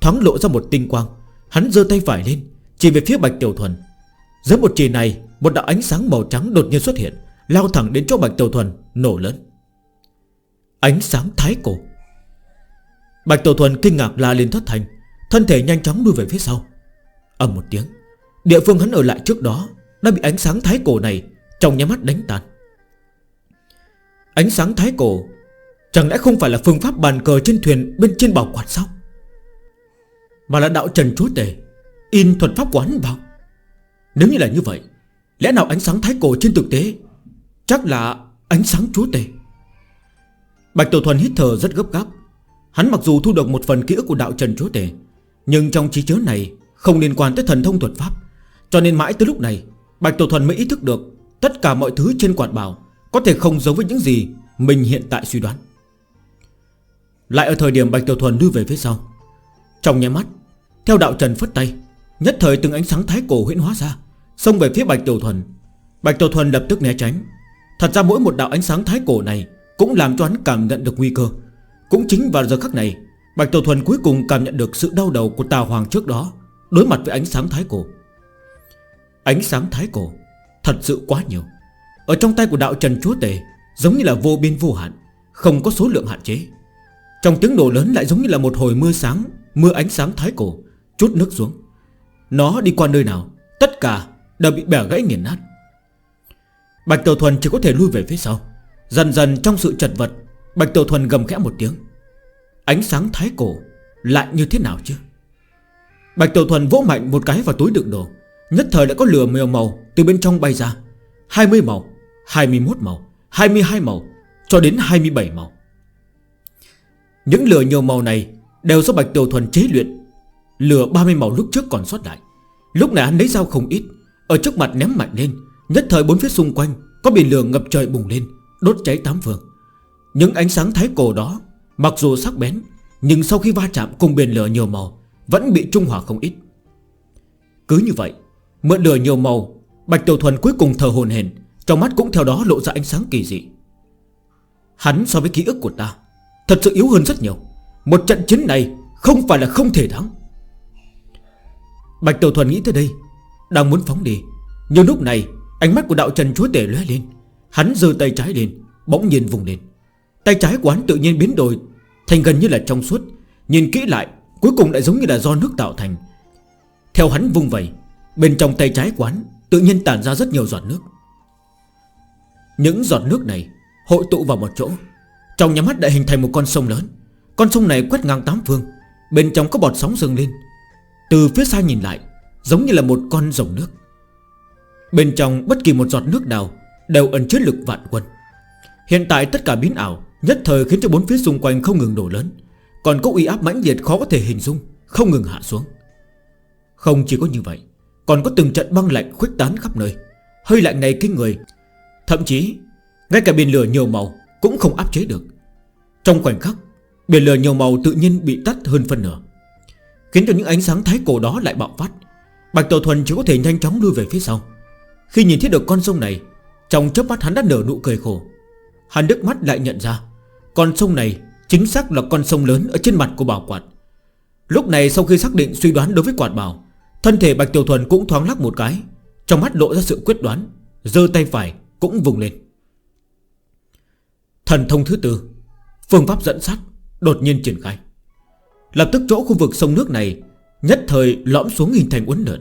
thoáng lộ ra một tinh quang. Hắn dơ tay phải lên, Chỉ về phía Bạch Tiểu Thuần. Dưới một chỉ này, Một đạo ánh sáng màu trắng đột nhiên xuất hiện, Lao thẳng đến chỗ Bạch Tiểu Thuần, nổ lớn. Ánh sáng thái cổ. Bạch Tiểu Thuần kinh ngạc la lên thất thành Thân thể nhanh chóng lui về phía sau. Âm một tiếng. Địa phương hắn ở lại trước đó, Đã bị ánh sáng thái cổ này Trong nhà mắt đánh tàn Ánh sáng thái cổ, Chẳng lẽ không phải là phương pháp bàn cờ trên thuyền Bên trên bảo quản sóc Mà là đạo trần chúa tể, In thuật pháp quán vào. Nếu như là như vậy, Lẽ nào ánh sáng thái cổ trên thực tế Chắc là ánh sáng chúa tể? Bạch Tổ Thuần hít thở rất gấp gáp. Hắn mặc dù thu được một phần ký ức của đạo trần chúa tể, Nhưng trong trí chớ này Không liên quan tới thần thông thuật pháp. Cho nên mãi tới lúc này, Bạch Tổ Thuần mới ý thức được Tất cả mọi thứ trên quạt bào Có thể không giống với những gì mình hiện tại suy đoán. Lại ở thời điểm Bạch Tiểu Thuần đưa về phía sau, Trong nháy mắt, Theo đạo trần phất tay, Nhất thời từng ánh sáng thái cổ huyễn hóa ra, Xông về phía Bạch Tiểu Thuần. Bạch Tiểu Thuần lập tức né tránh. Thật ra mỗi một đạo ánh sáng thái cổ này Cũng làm cho hắn cảm nhận được nguy cơ. Cũng chính vào giờ khắc này, Bạch Tiểu Thuần cuối cùng cảm nhận được sự đau đầu của Tào Hoàng trước đó, Đối mặt với ánh sáng thái cổ. Ánh sáng thái cổ, Thật sự quá nhiều. Ở trong tay của đạo Trần Chúa Tề Giống như là vô biên vô hạn, Không có số lượng hạn chế. Trong tiếng nổ lớn lại giống như là một hồi mưa sáng, Mưa ánh sáng thái cổ, Chút nước xuống. Nó đi qua nơi nào, Tất cả đều bị bẻ gãy nghiền nát. Bạch Tiểu Thuần chỉ có thể lui về phía sau. Dần dần trong sự chật vật, Bạch Tiểu Thuần gầm khẽ một tiếng. Ánh sáng thái cổ Lại như thế nào chứ? Bạch Tiểu Thuần vỗ mạnh một cái vào túi đựng đồ. Nhất thời lại có lửa mèo màu Từ bên trong bay ra. 20 màu, 21 màu, 22 màu Cho đến 27 màu. Những lửa nhiều màu này Đều do Bạch Tiểu Thuần chế luyện. Lửa 30 màu lúc trước còn sót lại. Lúc này hắn lấy dao không ít Ở trước mặt ném mạnh lên. Nhất thời bốn phía xung quanh Có biển lửa ngập trời bùng lên Đốt cháy tám phương. Những ánh sáng thái cổ đó Mặc dù sắc bén Nhưng sau khi va chạm cùng biển lửa nhiều màu Vẫn bị trung hòa không ít. Cứ như vậy Mượn lửa nhiều màu, Bạch Tiểu Thuần cuối cùng thờ hồn hền Trong mắt cũng theo đó lộ ra ánh sáng kỳ dị. Hắn so với ký ức của ta, Thật sự yếu hơn rất nhiều. Một trận chiến này không phải là không thể thắng. Bạch Tiểu Thuần nghĩ tới đây, Đang muốn phóng đi. Nhưng lúc này, ánh mắt của đạo trần chúa tể lóe lên. Hắn dơ tay trái lên, Bỗng nhiên vùng lên. Tay trái của hắn tự nhiên biến đổi, Thành gần như là trong suốt. Nhìn kỹ lại, Cuối cùng lại giống như là do nước tạo thành. Theo hắn vung vầy Bên trong tay trái quán, Tự nhiên tản ra rất nhiều giọt nước. Những giọt nước này Hội tụ vào một chỗ. Trong nhà mắt đã hình thành một con sông lớn. Con sông này quét ngang tám phương. Bên trong có bọt sóng dâng lên. Từ phía xa nhìn lại, Giống như là một con rồng nước. Bên trong bất kỳ một giọt nước nào Đều ẩn chứa lực vạn quân. Hiện tại tất cả biến ảo, Nhất thời khiến cho bốn phía xung quanh không ngừng đổ lớn. Còn có uy áp mãnh liệt khó có thể hình dung, Không ngừng hạ xuống. Không chỉ có như vậy còn có từng trận băng lạnh khuếch tán khắp nơi, Hơi lạnh này kinh người. Thậm chí, Ngay cả biển lửa nhiều màu Cũng không áp chế được. Trong khoảnh khắc, Biển lửa nhiều màu tự nhiên bị tắt hơn phân nửa, Khiến cho những ánh sáng thái cổ đó lại bạo phát. Bạch Tổ Thuần chỉ có thể nhanh chóng lui về phía sau. Khi nhìn thấy được con sông này, Trong chớp mắt hắn đã nở nụ cười khổ. Hắn đứt mắt lại nhận ra, Con sông này chính xác là con sông lớn Ở trên mặt của bảo quạt. Lúc này sau khi xác định suy đoán đối với quạt bảo Thân thể Bạch Tiểu Thuần cũng thoáng lắc một cái. Trong mắt lộ ra sự quyết đoán, giơ tay phải cũng vùng lên. Thần thông thứ tư, Phương pháp dẫn sát Đột nhiên triển khai. Lập tức chỗ khu vực sông nước này Nhất thời lõm xuống hình thành uốn lượn.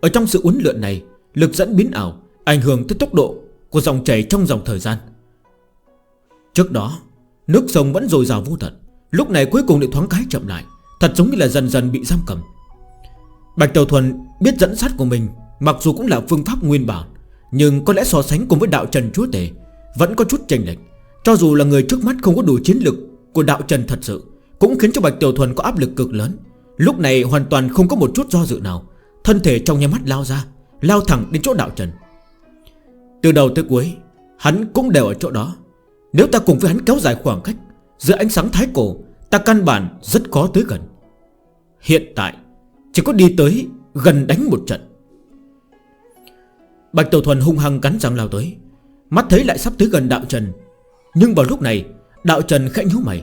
Ở trong sự uốn lượn này, Lực dẫn biến ảo Ảnh hưởng tới tốc độ của dòng chảy trong dòng thời gian. Trước đó, Nước sông vẫn dồi dào vô tận. Lúc này cuối cùng lại thoáng cái chậm lại, Thật giống như là dần dần bị giam cầm. Bạch Tàu Thuần biết dẫn sát của mình, Mặc dù cũng là phương pháp nguyên bản, Nhưng có lẽ so sánh cùng với đạo trần chúa tể, Vẫn có chút chênh lệch. Cho dù là người trước mắt không có đủ chiến lực Của đạo trần thật sự, Cũng khiến cho Bạch Tiểu Thuần có áp lực cực lớn. Lúc này hoàn toàn không có một chút do dự nào, Thân thể trong nhà mắt lao ra, Lao thẳng đến chỗ đạo trần. Từ đầu tới cuối, Hắn cũng đều ở chỗ đó. Nếu ta cùng với hắn kéo dài khoảng cách, Giữa ánh sáng thái cổ, Ta căn bản rất khó tới gần. Hiện tại chỉ có đi tới gần đánh một trận. Bạch Tiểu Thuần hung hăng cắn răng lao tới. Mắt thấy lại sắp tới gần đạo trần. Nhưng vào lúc này, Đạo trần khẽ nhú mày.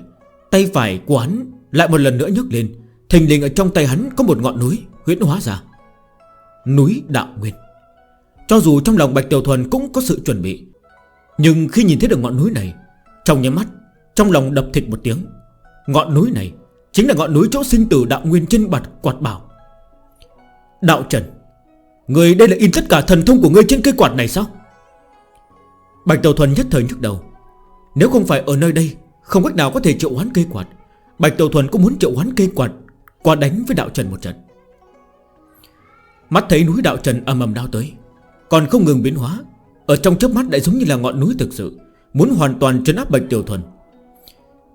Tay phải của hắn lại một lần nữa nhấc lên. Thình lình ở trong tay hắn có một ngọn núi huyễn hóa ra. Núi Đạo Nguyên. Cho dù trong lòng Bạch Tiểu Thuần cũng có sự chuẩn bị. Nhưng khi nhìn thấy được ngọn núi này, Trong nhé mắt, Trong lòng đập thịt một tiếng, Ngọn núi này Chính là ngọn núi chỗ sinh tử đạo nguyên trên bạt quạt bảo. Đạo Trần, Người đây là in tất cả thần thông của ngươi trên cây quạt này sao? Bạch Tàu Thuần nhất thời nhức đầu. Nếu không phải ở nơi đây, Không cách nào có thể triệu hoán cây quạt. Bạch Tàu Thuần cũng muốn triệu hoán cây quạt, qua đánh với Đạo Trần một trận. Mắt thấy núi Đạo Trần âm ầm đau tới, Còn không ngừng biến hóa, Ở trong chớp mắt lại giống như là ngọn núi thực sự, Muốn hoàn toàn trấn áp Bạch Tiểu Thuần.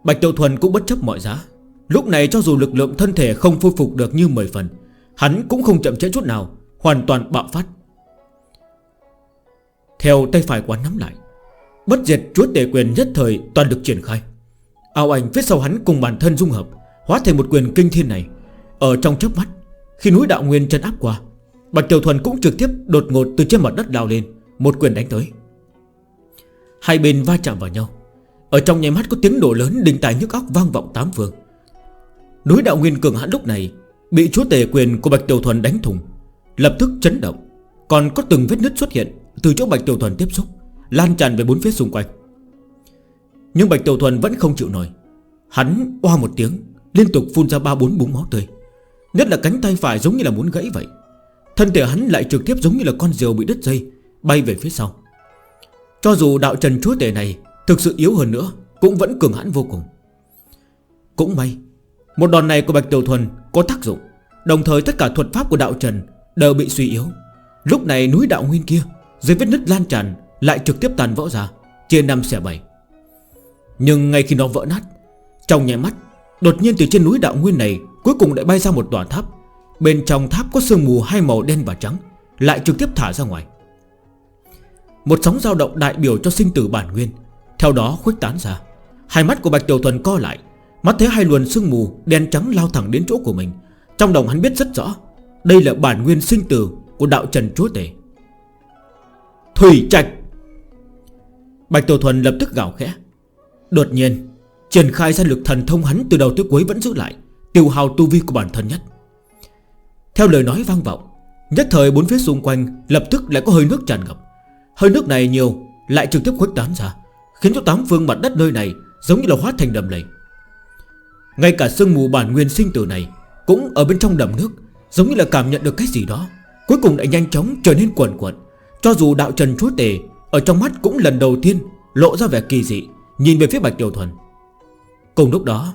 Bạch Tiểu Thuần cũng bất chấp mọi giá, Lúc này cho dù lực lượng thân thể không phôi phục được như 10 phần Hắn cũng không chậm trễ chút nào, Hoàn toàn bạo phát. Theo tay phải quán nắm lại, Bất diệt chúa tể quyền nhất thời toàn được triển khai. Ao ảnh phía sau hắn cùng bản thân dung hợp, Hóa thành một quyền kinh thiên này. Ở trong chớp mắt, Khi núi đạo nguyên chân áp qua, Bạch Tiểu Thuần cũng trực tiếp đột ngột từ trên mặt đất đào lên, Một quyền đánh tới. Hai bên va chạm vào nhau. Ở trong nháy mắt có tiếng nổ lớn đình tài nhức óc vang vọng tám phương. Núi đạo nguyên cường hãn lúc này Bị chúa tể quyền của Bạch Tiểu Thuần đánh thùng Lập tức chấn động. Còn có từng vết nứt xuất hiện Từ chỗ Bạch Tiểu Thuần tiếp xúc, Lan tràn về bốn phía xung quanh. Nhưng Bạch Tiểu Thuần vẫn không chịu nổi. Hắn oa một tiếng, Liên tục phun ra ba bốn búng máu tươi. Nhất là cánh tay phải giống như là muốn gãy vậy. Thân thể hắn lại trực tiếp giống như là con diều bị đứt dây, Bay về phía sau. Cho dù đạo trần chúa tể này Thực sự yếu hơn nữa, Cũng vẫn cường hãn vô cùng. Cũng may một đòn này của Bạch Tiểu Thuần có tác dụng, Đồng thời tất cả thuật pháp của đạo trần Đều bị suy yếu. Lúc này núi đạo nguyên kia, Dưới vết nứt lan tràn, Lại trực tiếp tàn vỡ ra, Chia năm xẻ bảy. Nhưng ngay khi nó vỡ nát, Trong nhảy mắt, Đột nhiên từ trên núi đạo nguyên này Cuối cùng lại bay ra một tòa tháp. Bên trong tháp có sương mù hai màu đen và trắng, Lại trực tiếp thả ra ngoài. Một sóng dao động đại biểu cho sinh tử bản nguyên, Theo đó khuếch tán ra. Hai mắt của Bạch Tiểu Thuần co lại Mắt thấy hai luồn sương mù đen trắng lao thẳng đến chỗ của mình. Trong đồng hắn biết rất rõ, Đây là bản nguyên sinh tử của đạo trần chúa tể. Thủy trạch. Bạch Tổ Thuần lập tức gào khẽ. Đột nhiên, Triển khai ra lực thần thông hắn từ đầu tới cuối vẫn giữ lại, Tiêu hào tu vi của bản thân nhất. Theo lời nói vang vọng, Nhất thời bốn phía xung quanh Lập tức lại có hơi nước tràn ngập. Hơi nước này nhiều, lại trực tiếp khuếch tán ra, Khiến cho tám phương mặt đất nơi này Giống như là hóa thành đầm lầy. Ngay cả sương mù bản nguyên sinh tử này Cũng ở bên trong đầm nước, Giống như là cảm nhận được cái gì đó, Cuối cùng đã nhanh chóng trở nên quẩn quẩn Cho dù đạo trần chúa tề Ở trong mắt cũng lần đầu tiên lộ ra vẻ kỳ dị, Nhìn về phía Bạch Tiểu Thuần. Cùng lúc đó,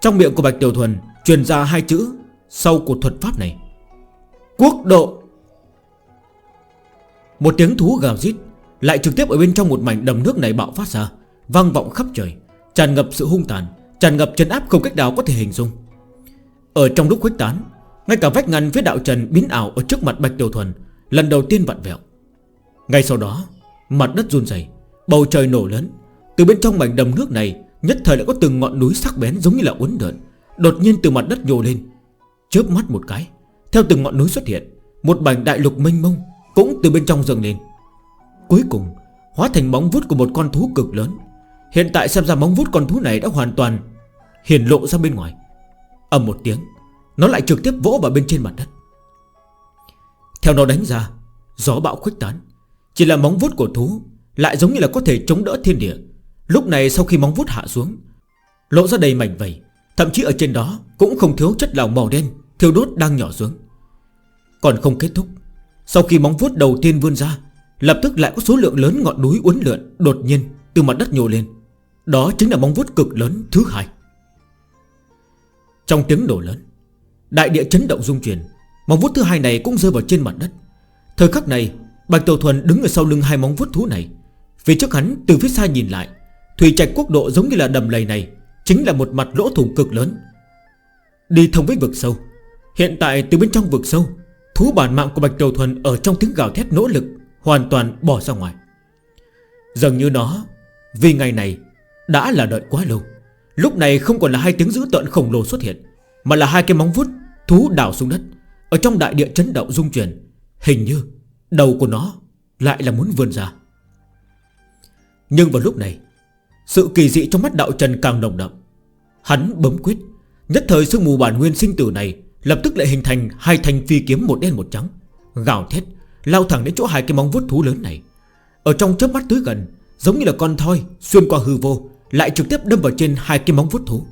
Trong miệng của Bạch Tiểu Thuần Truyền ra hai chữ Sau cuộc thuật pháp này. Quốc độ. Một tiếng thú gào rít Lại trực tiếp ở bên trong một mảnh đầm nước này bạo phát ra, Vang vọng khắp trời, Tràn ngập sự hung tàn. Tràn ngập trấn áp không cách nào có thể hình dung. Ở trong lúc khuếch tán, Ngay cả vách ngăn phía đạo trần biến ảo Ở trước mặt Bạch tiểu Thuần Lần đầu tiên vặn vẹo. Ngay sau đó, mặt đất run dày Bầu trời nổ lớn. Từ bên trong mảnh đầm nước này, Nhất thời đã có từng ngọn núi sắc bén giống như là uốn lượn, Đột nhiên từ mặt đất nhô lên, Chớp mắt một cái, Theo từng ngọn núi xuất hiện, Một mảnh đại lục mênh mông Cũng từ bên trong dâng lên. Cuối cùng, Hóa thành móng vuốt của một con thú cực lớn. Hiện tại xem ra móng vuốt con thú này đã hoàn toàn Hiển lộ ra bên ngoài. Âm một tiếng, Nó lại trực tiếp vỗ vào bên trên mặt đất. Theo nó đánh ra, Gió bão khuếch tán. Chỉ là móng vuốt của thú Lại giống như là có thể chống đỡ thiên địa. Lúc này sau khi móng vuốt hạ xuống, Lộ ra đầy mảnh vầy Thậm chí ở trên đó cũng không thiếu chất lỏng màu đen, Thiêu đốt đang nhỏ xuống. Còn không kết thúc, Sau khi móng vuốt đầu tiên vươn ra, Lập tức lại có số lượng lớn ngọn núi uốn lượn Đột nhiên từ mặt đất nhô lên. Đó chính là móng vuốt cực lớn thứ hai. Trong tiếng nổ lớn, Đại địa chấn động rung chuyển Móng vuốt thứ hai này cũng rơi vào trên mặt đất. Thời khắc này, Bạch Tiểu Thuần đứng ở sau lưng hai móng vuốt thú này. Vì trước hắn, từ phía xa nhìn lại, Thủy trạch quốc độ giống như là đầm lầy này, Chính là một mặt lỗ thủng cực lớn. Đi thông với vực sâu. Hiện tại từ bên trong vực sâu, Thú bản mạng của Bạch Tiểu Thuần Ở trong tiếng gào thét nỗ lực Hoàn toàn bỏ ra ngoài. Dường như nó, Vì ngày này, đã là đợi quá lâu. Lúc này không còn là hai tiếng dữ tợn khổng lồ xuất hiện, Mà là hai cái móng vuốt Thú đảo xuống đất. Ở trong đại địa chấn động rung chuyển, Hình như đầu của nó lại là muốn vươn ra. Nhưng vào lúc này, Sự kỳ dị trong mắt đạo trần càng nồng đậm. Hắn bấm quyết, Nhất thời sương mù bản nguyên sinh tử này Lập tức lại hình thành hai thanh phi kiếm một đen một trắng, Gào thét, Lao thẳng đến chỗ hai cái móng vuốt thú lớn này. Ở trong chớp mắt tới gần, Giống như là con thoi xuyên qua hư vô lại trực tiếp đâm vào trên hai cái móng vuốt thú.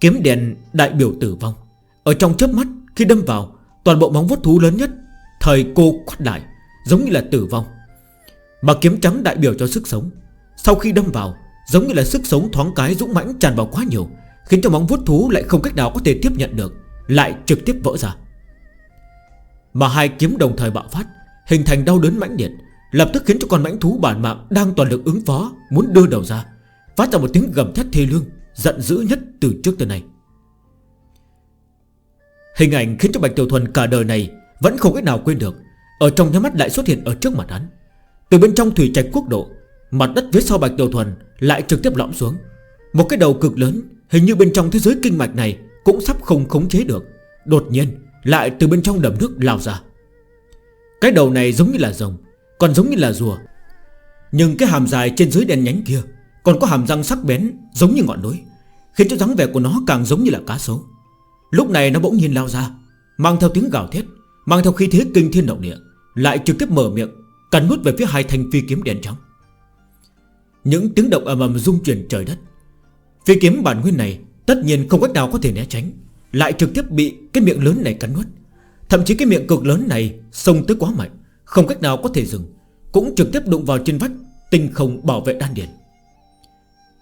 Kiếm đèn đại biểu tử vong. Ở trong chớp mắt, khi đâm vào, Toàn bộ móng vuốt thú lớn nhất, Thời cô quát đại Giống như là tử vong. Mà kiếm trắng đại biểu cho sức sống. Sau khi đâm vào, Giống như là sức sống thoáng cái dũng mãnh tràn vào quá nhiều, Khiến cho móng vuốt thú lại không cách nào có thể tiếp nhận được, Lại trực tiếp vỡ ra. Mà hai kiếm đồng thời bạo phát, Hình thành đau đớn mãnh liệt Lập tức khiến cho con mãnh thú bản mạng Đang toàn lực ứng phó, Muốn đưa đầu ra. Phát ra một tiếng gầm thét thê lương, Giận dữ nhất từ trước tới nay. Hình ảnh khiến cho Bạch Tiểu Thuần cả đời này Vẫn không cách nào quên được. Ở trong nhắm mắt lại xuất hiện ở trước mặt hắn. Từ bên trong thủy trạch quốc độ, Mặt đất phía sau Bạch Tiểu Thuần lại trực tiếp lõm xuống. Một cái đầu cực lớn, Hình như bên trong thế giới kinh mạch này Cũng sắp không khống chế được. Đột nhiên, lại từ bên trong đầm nước lao ra. Cái đầu này giống như là rồng còn giống như là rùa. Nhưng cái hàm dài trên dưới đen nhánh kia Còn có hàm răng sắc bén giống như ngọn núi, Khiến cho dáng vẻ của nó càng giống như là cá sấu. Lúc này nó bỗng nhiên lao ra, Mang theo tiếng gào thét, Mang theo khí thế kinh thiên động địa, Lại trực tiếp mở miệng, Cắn nút về phía hai thanh phi kiếm đèn trắng. Những tiếng động ầm ầm rung chuyển trời đất. Phi kiếm bản nguyên này Tất nhiên không cách nào có thể né tránh, Lại trực tiếp bị cái miệng lớn này cắn nuốt. Thậm chí cái miệng cực lớn này Xông tới quá mạnh. Không cách nào có thể dừng. Cũng trực tiếp đụng vào trên vách, Tinh không bảo vệ đan điền.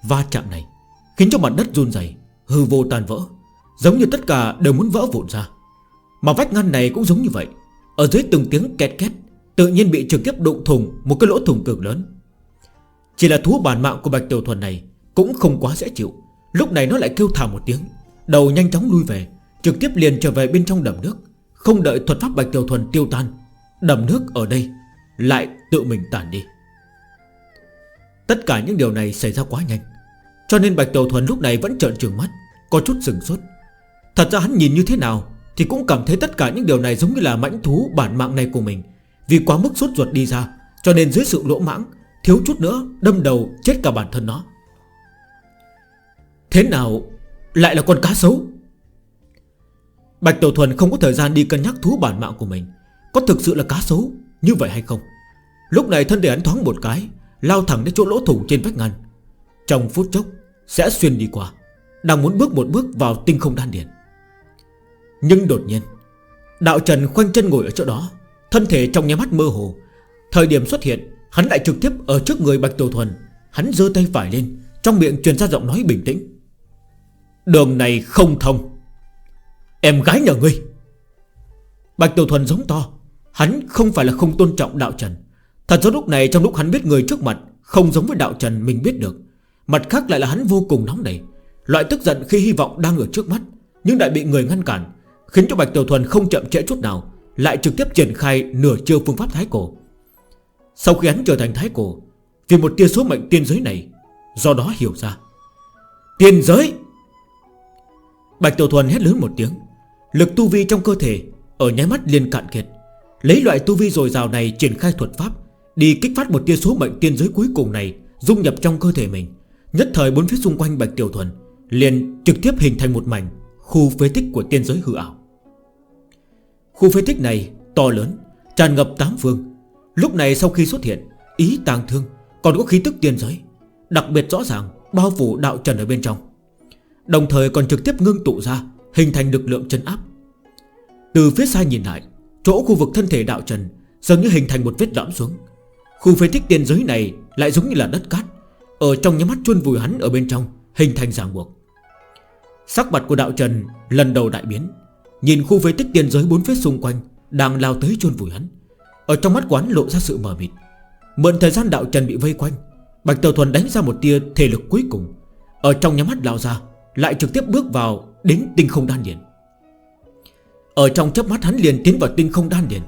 Va chạm này Khiến cho mặt đất run dày Hư vô tan vỡ, Giống như tất cả đều muốn vỡ vụn ra. Mà vách ngăn này cũng giống như vậy. Ở dưới từng tiếng két két, Tự nhiên bị trực tiếp đụng thùng Một cái lỗ thùng cực lớn. Chỉ là thú bản mạng của Bạch Tiểu Thuần này Cũng không quá dễ chịu. Lúc này nó lại kêu thả một tiếng, Đầu nhanh chóng lui về, Trực tiếp liền trở về bên trong đầm nước, Không đợi thuật pháp Bạch Tiểu Thuần tiêu tan. Đầm nước ở đây Lại tự mình tản đi. Tất cả những điều này xảy ra quá nhanh, Cho nên Bạch Đầu Thuần lúc này vẫn trợn trừng mắt, Có chút sừng sốt. Thật ra hắn nhìn như thế nào Thì cũng cảm thấy tất cả những điều này giống như là mãnh thú bản mạng này của mình, Vì quá mức sốt ruột đi ra, Cho nên dưới sự lỗ mãng, Thiếu chút nữa đâm đầu chết cả bản thân nó. Thế nào lại là con cá sấu? Bạch Tiểu Thuần không có thời gian đi cân nhắc thú bản mạng của mình. Có thực sự là cá sấu như vậy hay không? Lúc này thân thể hắn thoáng một cái Lao thẳng đến chỗ lỗ thủng trên vách ngăn. Trong phút chốc sẽ xuyên đi qua Đang muốn bước một bước vào tinh không đan điện, Nhưng đột nhiên Đạo Trần khoanh chân ngồi ở chỗ đó Thân thể trong nháy mắt mơ hồ. Thời điểm xuất hiện Hắn lại trực tiếp ở trước người Bạch tổ Thuần. Hắn dơ tay phải lên Trong miệng truyền ra giọng nói bình tĩnh. Đường này không thông. Em gái nhà ngươi. Bạch tổ Thuần giống to Hắn không phải là không tôn trọng đạo trần. Thật ra lúc này trong lúc hắn biết người trước mặt Không giống với đạo trần mình biết được, Mặt khác lại là hắn vô cùng nóng nảy. Loại tức giận khi hy vọng đang ở trước mắt, Nhưng lại bị người ngăn cản, Khiến cho Bạch Tiểu Thuần không chậm trễ chút nào, Lại trực tiếp triển khai nửa chiêu phương pháp thái cổ. Sau khi hắn trở thành thái cổ, Vì một tia số mệnh tiên giới này, Do đó hiểu ra. Tiên giới! Bạch Tiểu Thuần hét lớn một tiếng, Lực tu vi trong cơ thể Ở nháy mắt liền cạn kiệt. Lấy loại tu vi dồi dào này triển khai thuật pháp, Đi kích phát một tia số mệnh tiên giới cuối cùng này, Dung nhập trong cơ thể mình. Nhất thời bốn phía xung quanh Bạch Tiểu Thuần Liền trực tiếp hình thành một mảnh Khu phế tích của tiên giới hư ảo. Khu phế tích này to lớn, Tràn ngập tám phương. Lúc này sau khi xuất hiện, Ý tàng thương, còn có khí tức tiên giới, Đặc biệt rõ ràng bao phủ đạo trần ở bên trong. Đồng thời còn trực tiếp ngưng tụ ra, Hình thành lực lượng chân áp. Từ phía xa nhìn lại Chỗ khu vực thân thể đạo trần Dường như hình thành một vết lõm xuống. Khu phế tích tiên giới này lại giống như là đất cát, Ở trong nhắm mắt chôn vùi hắn ở bên trong, Hình thành ràng buộc. Sắc mặt của đạo trần lần đầu đại biến, Nhìn khu phế tích tiên giới bốn phía xung quanh Đang lao tới chôn vùi hắn. Ở trong mắt quán lộ ra sự mờ mịt. Mượn thời gian đạo trần bị vây quanh, Bạch Tờ Thuần đánh ra một tia thể lực cuối cùng, Ở trong nhắm mắt lao ra, Lại trực tiếp bước vào đến tinh không đan điển ở trong chớp mắt hắn liền tiến vào tinh không đan điền.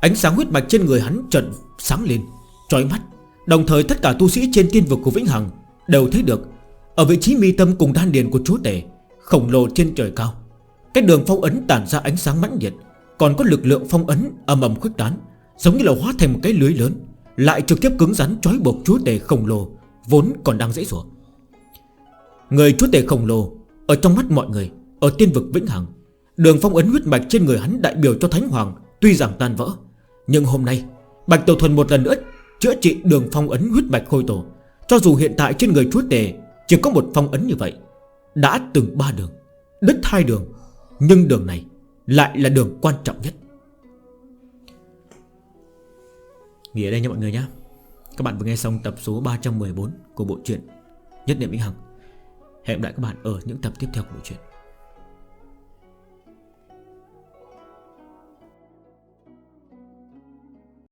Ánh sáng huyết mạch trên người hắn trần sáng lên Trói mắt. Đồng thời tất cả tu sĩ trên tiên vực của Vĩnh Hằng Đều thấy được, Ở vị trí mi tâm cùng đan điền của chúa tể Khổng lồ trên trời cao. Cái đường phong ấn tản ra ánh sáng mãnh nhiệt Còn có lực lượng phong ấn âm ầm khuếch tán, Giống như là hóa thành một cái lưới lớn, Lại trực tiếp cứng rắn trói buộc chúa tể khổng lồ Vốn còn đang dễ dụa Người chúa tể khổng lồ Ở trong mắt mọi người, Ở tiên vực Vĩnh Hằng Đường phong ấn huyết mạch trên người hắn đại biểu cho Thánh Hoàng, Tuy rằng tan vỡ. Nhưng hôm nay, Bạch Tiểu Thuần một lần nữa Chữa trị đường phong ấn huyết mạch khôi tổ. Cho dù hiện tại trên người chúa tề Chỉ có một phong ấn như vậy, Đã từng ba đường, Đứt hai đường. Nhưng đường này Lại là đường quan trọng nhất. Nghỉ ở đây nha mọi người nhé Các bạn vừa nghe xong tập số 314 của bộ truyện Nhất niệm Vĩnh Hằng. Hẹn lại các bạn ở những tập tiếp theo của bộ truyện.